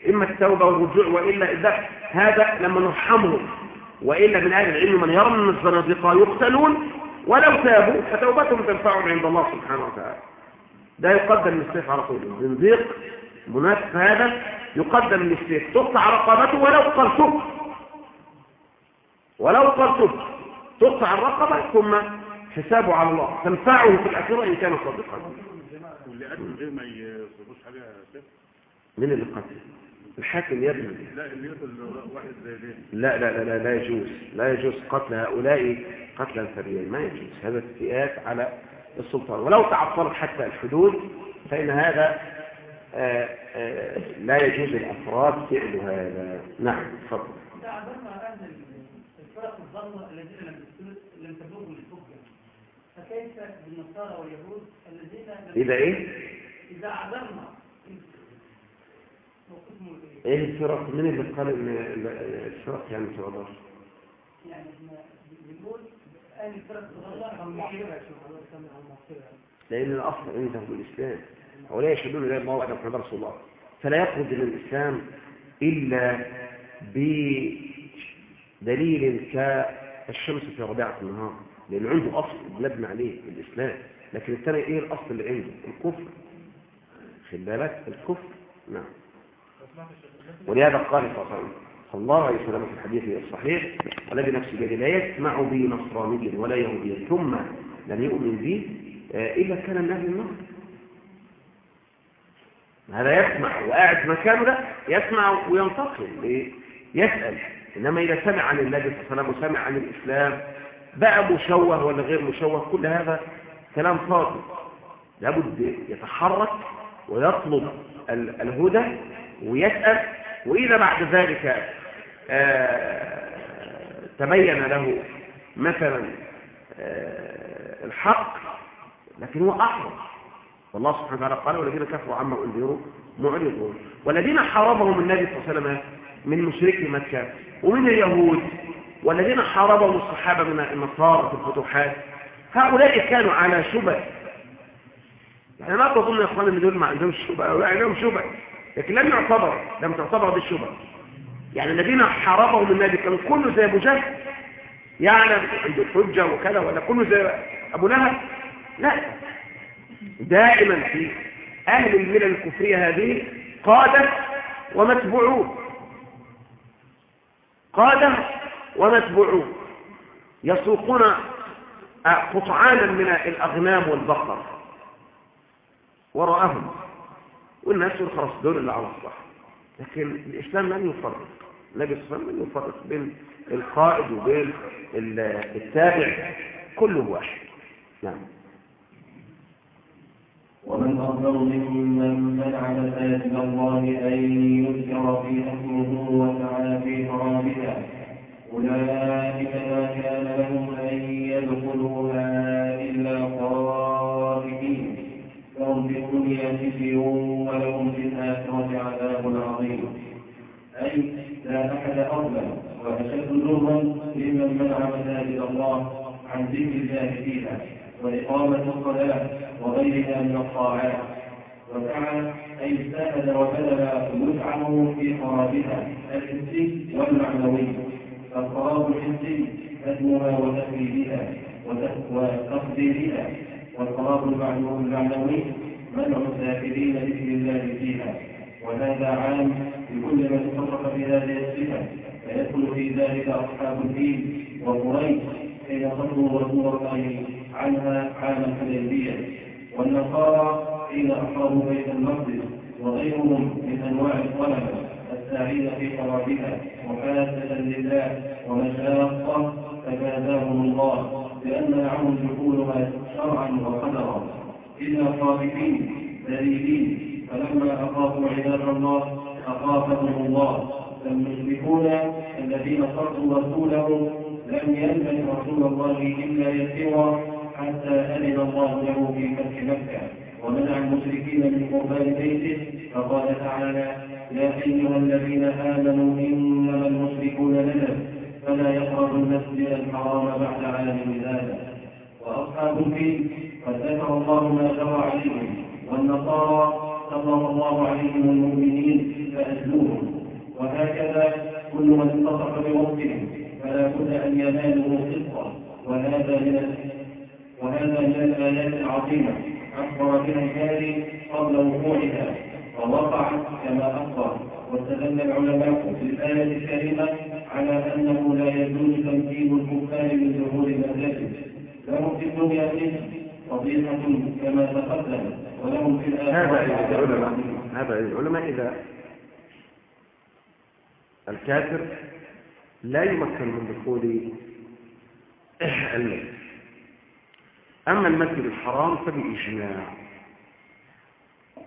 S1: إما التوبة والرجوع وإلا إذا هذا لما نرحمهم وإلا من أهل العلم من يرى من الزنادقة يقتلون ولو تابوا فتوبتهم تنفعهم عند الله سبحانه وتعالى. ده يقدم للسيف على طول. الزنديق منافق هذا يقدم للسيف. تقطع رقبته ولو قرصه ولو قرصه تقطع الرقبة ثم حسابه على الله. تنفعه في الأخيرة إن كان صادقا.
S4: واللي قتل ما يا شيخ؟
S1: من اللي قتل الحاكم يبني
S4: لا اللي يقتل واحد زي ده
S1: لا لا لا لا, لا يجوز. لا يجوز قتل هؤلاء قتلا فريا ما يجوز. هذا استيئات على السلطان. ولو تعطلت حتى الحدود فإن هذا آآ آآ لا يجوز الأفراد فعل هذا. نعم تفضل.
S5: عن الفرق الذين لم تبلغوا فكيف بالنصارى واليهود الذين
S1: إذا إيه؟
S5: إذا إيه؟
S1: إيه الفرق؟ من اللي قال إن ال- الفرق يعني تعبر
S5: يعني بنقول أهل الفرق الظلمة هم
S1: لأن الأصل عندهم الإسلام ولا يشهدون إلى الله وحده محمد رسول الله. فلا يخرج من الإسلام إلا بدليل كالشمس في ربيعة النهار. لأن عنده أصل بنبنى عليه الإسلام. لكن الثاني إيه الأصل اللي عنده؟ الكفر. خد بالك؟ الكفر. نعم. ولهذا قال صلى الله عليه وسلم في الحديث الصحيح والذي نفسي بيده لا يسمع بي نصراني ولا يهودي ثم لم يؤمن بي آه، إلا كان من أهل النار. هذا يسمع وقاعد مكانه ده يسمع وينتقل؟ يسأل. إنما إذا سمع عن النبي صلى الله عليه وسلم وسمع عن الإسلام بقى مشوه ولا غير مشوه كل هذا كلام فاضي. لابد يتحرك ويطلب ال- الهدى ويسأل وإذا بعد ذلك آه، تبين له مثلا آه، الحق لكن هو أحرص. والله سبحانه وتعالى قال والذين كفروا عما أنذروا معرضون. والذين حاربهم النبي صلى الله عليه وسلم من مشركي مكة ومن اليهود والذين حاربهم الصحابة من النصارى في الفتوحات هؤلاء كانوا على شبه. يعني ما تظن يا اخوان إن دول ما عندهمش شبه أو عندهم شبه لكن لم يعتبر لم تعتبر دي الشبه يعني الذين حاربهم النبي كانوا كله زي أبو جهل. يعلم عنده الحجه وكذا ولا كله زي أبو لهب؟ لا. دائما في أهل الملل الكفرية هذه قادة ومتبوعون. قادة ومتبوعون يسوقون قطعانا من الأغنام والبقر. وراءهم. والناس خلاص دول اللي على الصح. لكن الإسلام لم يفرق. النبي صلى الله عليه وسلم لم يفرق بين القائد وبين ال- التابع. كله واحد. نعم.
S2: ومن أفضل ممن منع مساجد الله أن يذكر في اسمه وسعى في خرابها أولئك ما كان لهم أن يدخلوها إلا خائفين. لهم في الدنيا خزي ولهم في الآخرة عذاب عظيم. أي لا أحد أظلم وأشد ظلما ممن منع مساجد الله عن ذكر الله فيها وإقامة الصلاة وغيرها من الطاعات. وسعى أي اجتهد وبذل وسعه في خرابها الحسي والمعنوي. فالخراب الحسي هدمها وتخريبها وتقديرها والخراب المعنوي منع الذاكرين ذكر الله فيها. وهذا عام لكل من تصرف في هذه الصفة فيدخل في ذلك أصحاب الدين وقريش حين صدوا رسول الله عنها عام الحديبية. والنصارى حين أحرروا بيت المقدس وغيرهم من أنواع الطلبة الساعين في خرابها محاسة لله ومشاقة فجازاهم الله بأن لهم دخولها شرعا وقدرا. إلا خائفين ذليلين فلما أخافوا عباد الله أخافهم الله. فالمشركون الذين صدوا رسوله لم يلبث رسول الله إلا يسيرا حتى أذن الله له في فتح مكة. ومنع المشركين من قربان بيته فقال تعالى يا أيها الذين آمنوا إنما المشركون نجس فلا يقربوا المسجد الحرام بعد عام هذا وأصحاب الفيل قد ذكر الله ما جرى عليهم والنصارى سخر الله عليهم المؤمنين فأجلوهم وهكذا كل من اتصف بوصفهم فلا بد أن ينالوا قسطا وهذا من وهذا من الآيات العظيمة. أخبر بها الباري قبل وقوعها ووقع كما أخبر. واستدل العلماء في الآية الكريمة على أنه لا يجوز تمثيل الكفار من ظهور المساجد لهم في الدنيا فضيحة كما تقدم ولهم في
S1: هذا
S2: الآخرة
S1: العلماء هذا العلماء إذا الكافر لا يمكن من دخول المسجد. أما المسجد الحرام فبإجماع.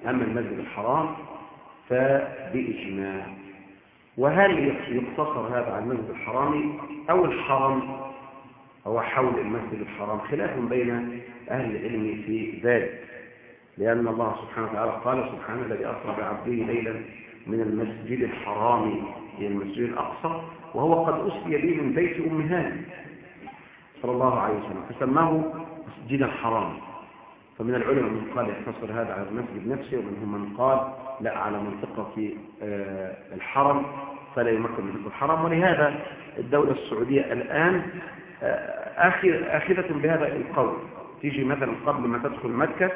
S1: أما المسجد الحرام فبإجماع. وهل يقتصر هذا على المسجد الحرام أو الحرم هو حول المسجد الحرام. خلاف بين أهل العلم في ذلك. لأن الله سبحانه وتعالى قال سبحانه الذي أسرى بعبده ليلا من المسجد الحرام إلى المسجد الأقصى وهو قد أسري به من بيت أم هاني صلى الله عليه وسلم فسماه مسجدا حرام فمن العلماء من قال يقتصر هذا على المسجد نفسه ومنهم من قال لا على منطقة في آه، الحرم فلا يمكن من الحرم. ولهذا الدولة السعودية الآن آه، آخذة بهذا القول. تيجي مثلا قبل ما تدخل مكة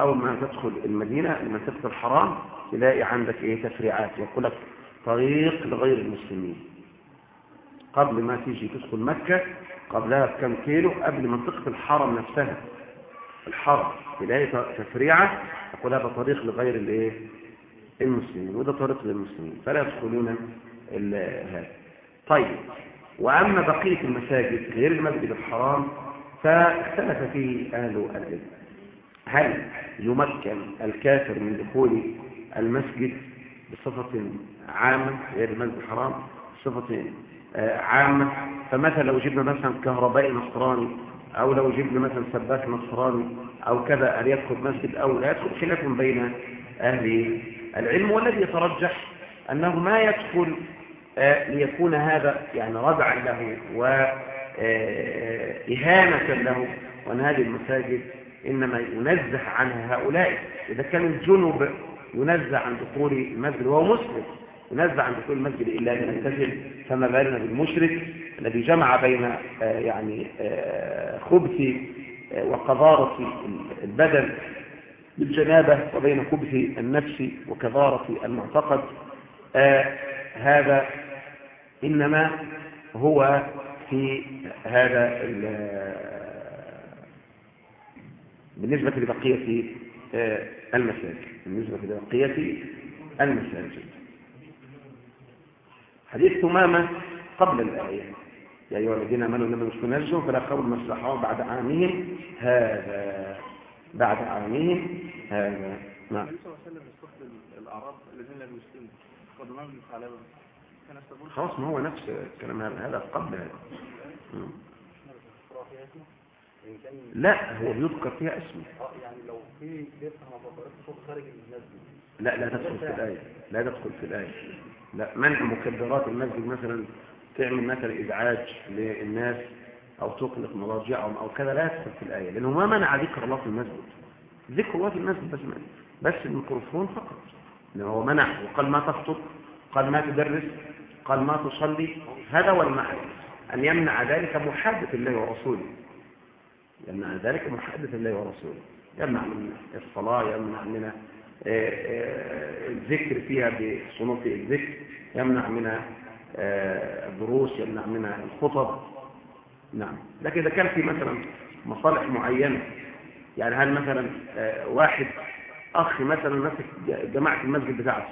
S1: أو ما تدخل المدينة منطقة الحرام تلاقي عندك إيه؟ تفريعات. يقول لك طريق لغير المسلمين. قبل ما تيجي تدخل مكة قبلها بكم كيلو قبل منطقة الحرم نفسها. الحرم تلاقي تفريعة يقول هذا طريق لغير الإيه؟ المسلمين وده طريق للمسلمين. فلا يدخلون هذا طيب وأما بقية المساجد غير المسجد الحرام فاختلف فيه أهل العلم. هل يمكن الكافر من دخول المسجد بصفة عامة غير المسجد الحرام؟ بصفة عامة فمثلا لو جبنا مثلا كهربائي نصراني أو لو جبنا مثلا سباك نصراني أو كذا هل يدخل مسجد أو لا؟ يدخل خلاف بين أهل العلم والذي يترجح أنه ما يدخل آه، ليكون هذا يعني ردعا له وإهانة له. وأن هذه المساجد إنما ينزه عنها هؤلاء. إذا كان الجنوب ينزه عن دخول المسجد وهو مسلم. ينزه عن دخول المسجد إلا أن ينتهي فما بالنا بالمشرك الذي جمع بين آه، يعني آه، خبث آه، وقذارة البدن بالجنابة وبين خبث النفس وكذارة المعتقد. هذا إنما هو في هذا ال- بالنسبة لبقية المساجد بالنسبة لبقية المساجد. حديث ثمامة قبل الآية. يا أيها الذين آمنوا إنما المشركون نجس فلا المسجد الحرام بعد عامهم. هذا بعد عامهم. هذا نعم
S4: النبي صلى الله عليه وسلم يستخدم الاعراب الذين لم يسلموا كان يستقبل
S1: خلاص ما هو نفس الكلام هذا. قبل. هذا مم. لا هو بيذكر فيها اسمه.
S3: يعني لو في مبادرات صوت خارج المسجد.
S1: لا لا تدخل في الآية. لا تدخل في الآية. لا منع مكبرات المسجد مثلا تعمل مثلا إزعاج للناس أو تقلق مراجعهم أو كذا لا يدخل في الآية لأنه ما منع ذكر الله في المسجد. ذكر الله في المسجد بس بس الميكروفون فقط. لأنه هو منع. وقال ما تخطب قال ما تدرس قال ما تصلي. هذا هو المعنى. أن يمنع ذلك محادث الله ورسوله. يمنع ذلك محادث الله ورسوله. يمنع من الصلاة يمنع من آه، آه، الذكر فيها بصنوف الذكر يمنع من آه، الدروس يمنع من الخطب. نعم. لكن إذا كان في مثلا مصالح معينة يعني هل مثلا واحد أخ مثلا ماسك جماعة المسجد بتاعته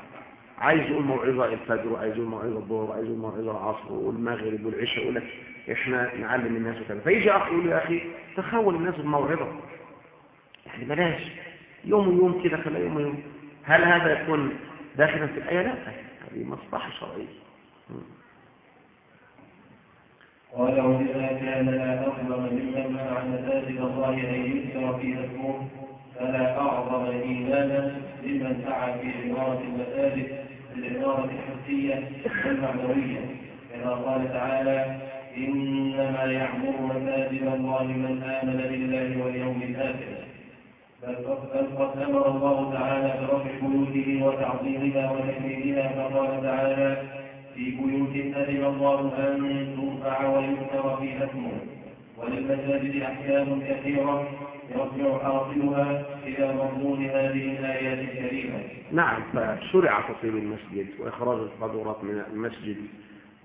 S1: عايز يقول موعظة الفجر وعايز يقول موعظة الظهر وعايز يقول موعظة العصر والمغرب والعشاء يقول لك إحنا نعلم الناس وكذا. فيجي أخ يقول يا أخي تخول الناس بالموعظة يعني بلاش. يوم ويوم كده خلا يوم ويوم. هل هذا يكون داخلا في الآية؟ لا. هذه مصلحة شرعية.
S2: قال وإذا كان لا أظلم ممن منع مساجد الله أن يذكر فيها اسمه فلا أعظم إيمانا لمن سعى في عمارة المساجد العمارة الحسية والمعنوية كما قال تعالى إنما يعمر مساجد الله من آمن بالله واليوم الآخر. بل قد أمر الله تعالى برفع بيوته وتعظيمها وتكريمها فقال تعالى في بيوت أذن الله أن ترفع ويذكر فيها اسمه. وللمساجد أحكام كثيرة. يرجع حاصلها إلى مضمون هذه الآيات الكريمة.
S1: نعم فشرع تطيب المسجد وإخراج القدورات من المسجد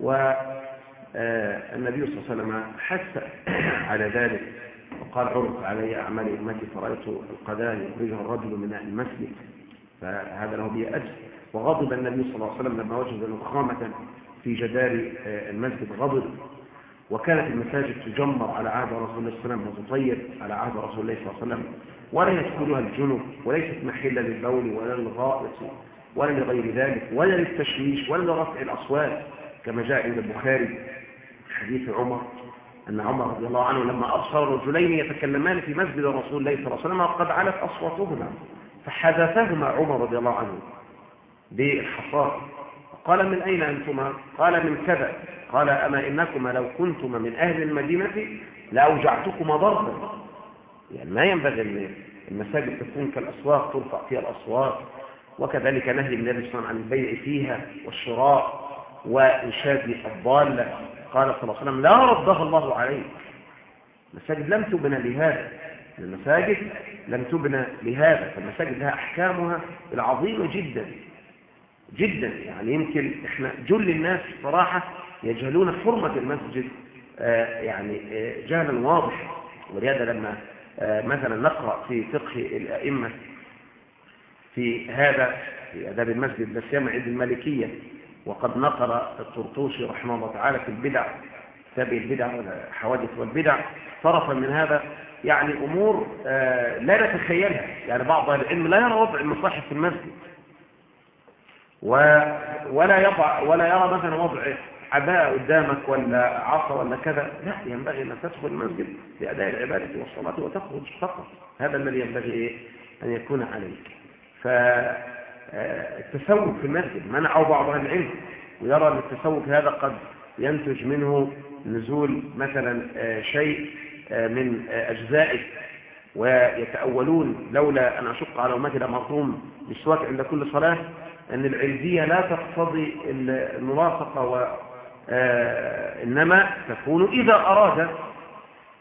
S1: والنبي صلى الله عليه وسلم حث على ذلك وقال عرض علي أعمال أمتي فرأيت القذاء يخرجها الرجل من المسجد فهذا له به أجر. وغضب النبي صلى الله عليه وسلم لما وجد نخامة في جدار المسجد غضب. وكانت المساجد تجمر على عهد رسول الله صلى الله عليه وسلم وتطير على عهد رسول الله صلى الله عليه وسلم. ولا يدخلها الجنب وليست محلا للبول ولا للغائط ولا لغير ذلك ولا للتشويش ولا لرفع الأصوات كما جاء عند البخاري حديث عمر أن عمر رضي الله عنه لما أبصر رجلين يتكلمان في مسجد رسول الله صلى الله عليه وسلم قد علت أصواتهما فحدثهما عمر رضي الله عنه بالحصاد قال من أين أنتما؟ قال من كذا. قال أما إنكما لو كنتما من أهل المدينة لأوجعتكما ضربا. يعني ما ينبغي أن المساجد تكون كالأسواق ترفع فيها الأصوات وكذلك نهي النبي صلى الله عليه وسلم عن البيع فيها والشراء وإنشاد الضالة قال صلى الله عليه وسلم لا ردها الله عليك. المساجد لم تبنى لهذا. المساجد لم تبنى لهذا. فالمساجد لها أحكامها العظيمة جدا. جدا يعني يمكن إحنا جل الناس صراحة يجهلون حرمة المسجد آه يعني آه جهلا واضح ولهذا لما آه مثلا نقرأ في فقه الأئمة في هذا في أداب المسجد لا سيما عند المالكية وقد نقل الطرطوشي رحمه الله تعالى في البدع كتاب البدع والحوادث والبدع طرفا من هذا يعني أمور لا نتخيلها يعني بعض العلم لا يرى وضع المصاحف في المسجد. ولا يضع ولا يرى مثلا وضع عباءة قدامك ولا عصا ولا كذا لا ينبغي أن تدخل المسجد لأداء العبادة والصلاة وتخرج فقط هذا الذي ينبغي؟ أن يكون عليك فالتسوق في المسجد منعه بعض أهل العلم ويرى أن التسوق هذا قد ينتج منه نزول مثلا شيء من أجزائه ويتأولون لولا أن أشق على أمتي لمرحوم بالسواك عند كل صلاة أن العلزية لا تقتضي الملاصقة و إنما تكون إذا أراد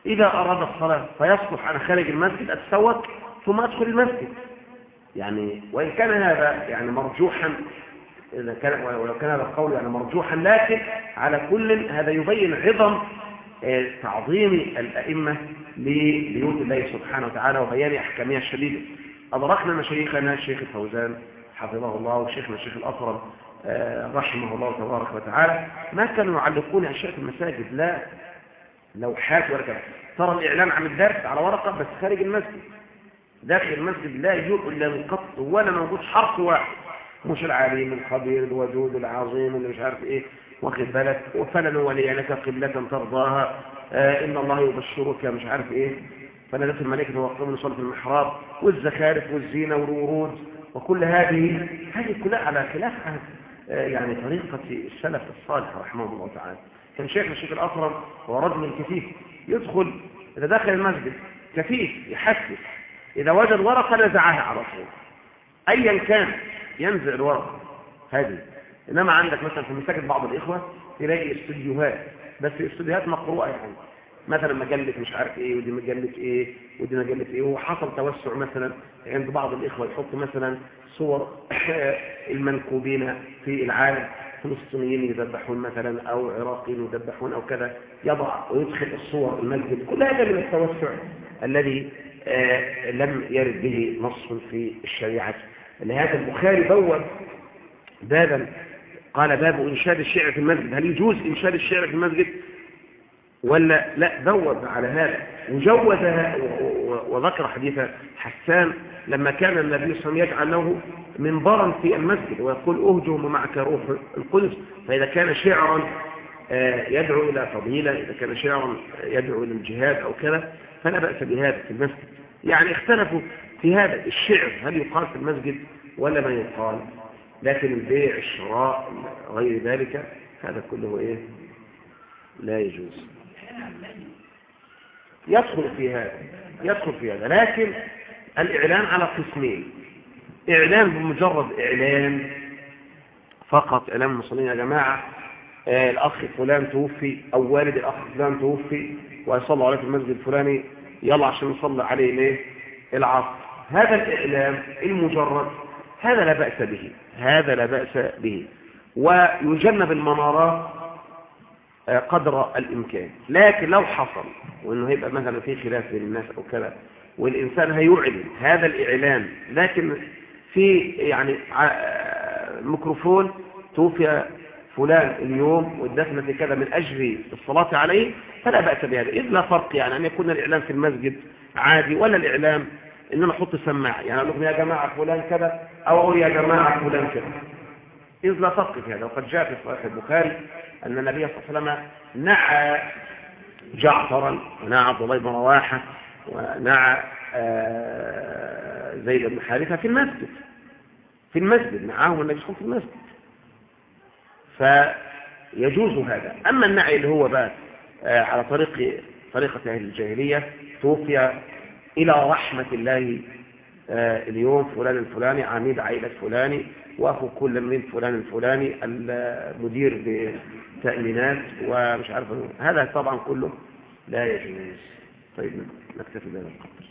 S1: إذا أراد الصلاة. فيصلح أنا خارج المسجد أتسوك ثم أدخل المسجد. يعني وإن كان هذا يعني مرجوحا إذا كان ولو كان هذا القول يعني مرجوحا لكن على كل هذا يبين عظم تعظيم الأئمة لبيوت الله سبحانه وتعالى وبيان أحكامها الشديدة. أدركنا مشايخنا الشيخ الفوزان. حفظه الله وشيخنا الشيخ الأطرم رحمه الله تبارك وتعالى. ما كانوا يعلقون أشياء في المساجد؟ لا. لوحات ولا كذا. ترى الإعلان عن الدرس على ورقة بس خارج المسجد. داخل المسجد لا يجوء إلا من قط ولا موجود حرف واحد. مش العليم الخبير الودود العظيم اللي مش عارف إيه. واخد بالك؟ وفلن ولي لك قبلة ترضاها. آه إن الله يبشرك مش عارف إيه. فنادت الملائكة وقوم صلاة المحراب والزخارف والزينة والورود. وكل هذه هذه كلها على خلاف آه يعني طريقة السلف الصالح رحمه الله تعالى. كان شيخ الشيخ الأكرم هو رجل كفيف يدخل إذا دخل المسجد كفيف يحسس إذا وجد ورقة نزعها على طول. أيا كان ينزع الورقة هذه. إنما عندك مثلا في مساجد بعض الإخوة تلاقي استوديوهات بس استوديوهات مقروءة يعني. مثلا مجلة مش عارف إيه ودي مجلة إيه ودي مجلة إيه. وحصل توسع مثلا عند بعض الإخوة يحط مثلا صور المنكوبين في العالم فلسطينيين يذبحون مثلا أو عراقيين يذبحون أو كذا يضع ويدخل الصور المسجد. كل هذا من التوسع الذي آه لم يرد به نص في الشريعة. لهذا البخاري بوب بابا قال باب إنشاد الشعر في المسجد. هل يجوز إنشاد الشعر في المسجد؟ ولا لا بوب على هذا وجوز وذكر حديث حسان لما كان النبي صلى الله عليه وسلم يجعل له منبرا في المسجد ويقول أهجم معك روح القدس فإذا كان شعرا آه، يدعو إلى فضيلة إذا كان شعرا يدعو إلى الجهاد أو كذا فلا بأس بهذا في المسجد. يعني اختلفوا في هذا الشعر هل يقال في المسجد ولا ما يقال لكن البيع الشراء غير ذلك هذا كله إيه؟ لا يجوز. يدخل في هذا يدخل في هذا. لكن الإعلان على قسمين إعلان بمجرد إعلان فقط إعلان المصلين يا جماعة. آه الأخ فلان توفي أو والد الأخ فلان توفي ويصلوا عليه في المسجد الفلاني يلا عشان نصلي عليه ليه؟ العصر. هذا الإعلام المجرد هذا لا بأس به هذا لا بأس به. ويجنب المنارات قدر الإمكان. لكن لو حصل وإنه هيبقى مثلا في خلاف بين الناس أو كذا والإنسان هيعلن هذا الإعلان لكن في يعني ميكروفون توفي فلان اليوم والدفن في كذا من أجل الصلاة عليه فلا بأس بهذا. إذ لا فرق يعني أن يكون الإعلام في المسجد عادي ولا الإعلام إن أنا أحط سماعة يعني أقول يا جماعة فلان كذا أو أقول يا جماعة فلان كذا إذ لا فرق في هذا. وقد جاء في صحيح البخاري أن النبي صلى الله عليه وسلم نعى جعفرا ونعى عبد الله بن رواحة ونعى آه، زيد بن حارثة في المسجد في المسجد نعاهم النبي صلى الله عليه وسلم في المسجد. فيجوز هذا. أما النعي اللي هو بقى آه، على طريق طريقة أهل الجاهلية توفي إلى رحمة الله اليوم فلان الفلاني عميد عائلة فلاني وأخو كل من فلان الفلاني المدير بتأمينات ومش عارف هذا طبعا كله لا يجوز. طيب نكتفي بهذا القدر